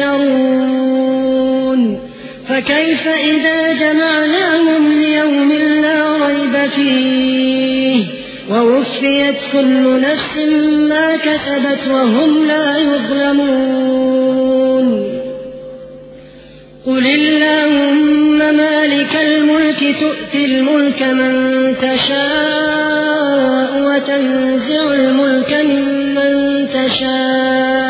يفترون فكيف إذا جمعناهم ليوم لا ريب فيه؟ ووفيت كل نفس ما كسبت وهم لا يظلمون. قل اللهم مالك الملك تؤتي الملك من تشاء وتنزع الملك ممن تشاء.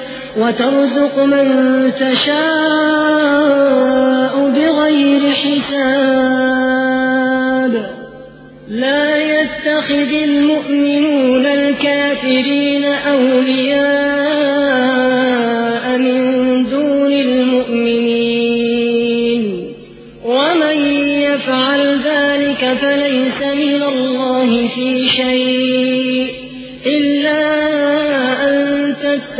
وترزق من تشاء بغير حساب. لا يتخذ المؤمنون الكافرين أولياء من دون المؤمنين. ومن يفعل ذلك فليس من الله في شيء إلا